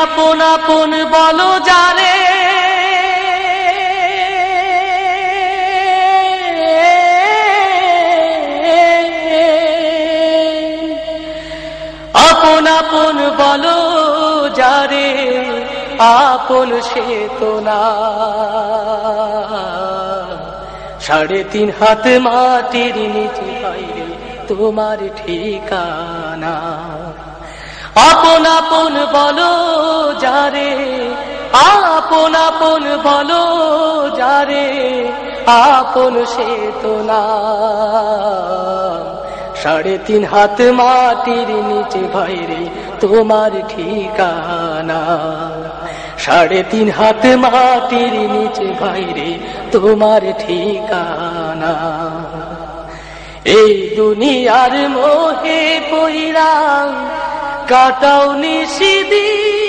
আপন আপন বলো যারে আপন আপন বলো যারে আপন সে তো না। সাড়ে তিন হাত মাটির নিচে বাইরে তোমার ঠিকানা। আপন আপন বলো যারে? আপন আপন বলো যারে? আপন সে তো না সাড়ে তিন হাত মাটির নিচে ভাইরে তোমার ঠিকানা। সাড়ে তিন হাত মাটির নিচে ভাইরে তোমার ঠিকানা। এই দুনিয়ার মোহে পইরাম কাটাও নিশিদিন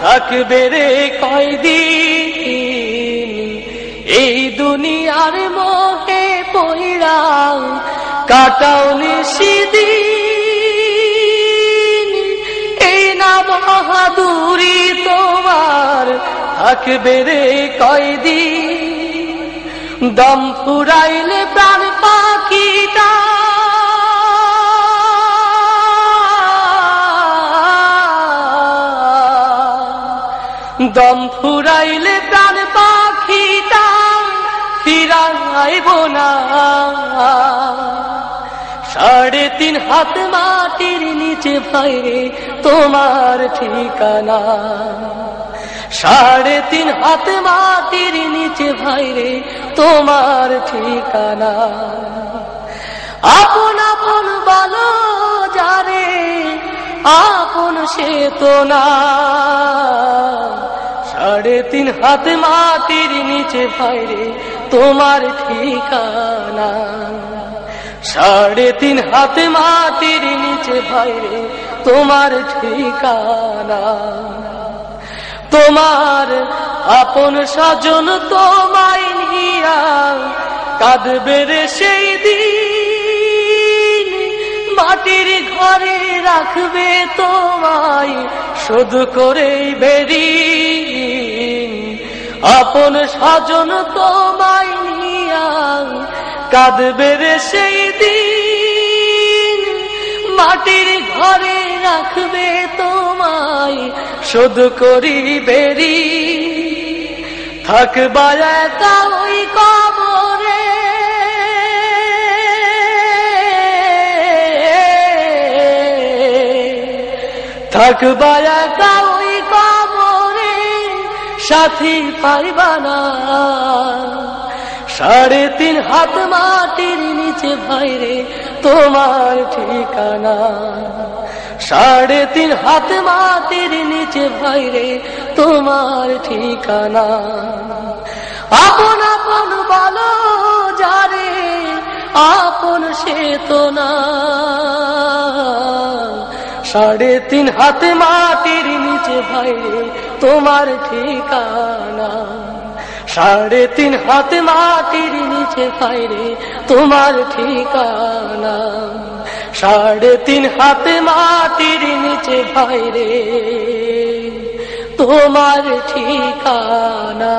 থাকবে রে কয়দিন? এই দুনিয়ার মোহে পইরাম কাটাও নিশিদিন। এই না বাহাদুরি তোমার থাকবে রে কয়দিন? দম ফুরাইলে প্রাণ দম ফুরাইলে প্রাণ পাখিটা ফিরাইব না। সাড়ে তিন হাত মাটির নিচে ভাইরে তোমার ঠিকানা। সাড়ে তিন হাত মাটির নিচে ভাইরে তোমার ঠিকানা। আপন আপন বলো যারে, আপন সে তো না। সাড়ে তিন হাত মাটির নিচে ভাইরে, তোমার ঠিকানা। সাড়ে তিন হাত মাটির নিচে ভাইরে, তোমার ঠিকানা। তোমার আপন স্বজন তোমায় নিয়া কাঁদবে রে সেই দিন। মাটির ঘরে রাখবে তোমায়, শুধু করে বেরি। আপন স্বজন তোমায় নিয়া কাঁদবে রে সেই দিন। মাটির ঘরে রাখবে তোমায়, শুধু করি বেরি থাকবা একা ওই কবরে। থাকবা একা ওই কবরে। সাথী পাইবা সাড়ে তিন হাত মাটির নিচে ভাইরে তোমার ঠিকানা। সাড়ে তিন হাত মাটির নিচে ভাইরে তোমার ঠিকানা। আপন আপন বলো যারে, আপন সে না। সাড়ে তিন হাত মাটির নিচে ভাইরে তোমার ঠিকানা। সাড়ে তিন হাত মাটির নিচে ভাইরে তোমার ঠিকানা। সাড়ে তিন হাত মাটির নিচে ভাইরে তোমার ঠিকানা।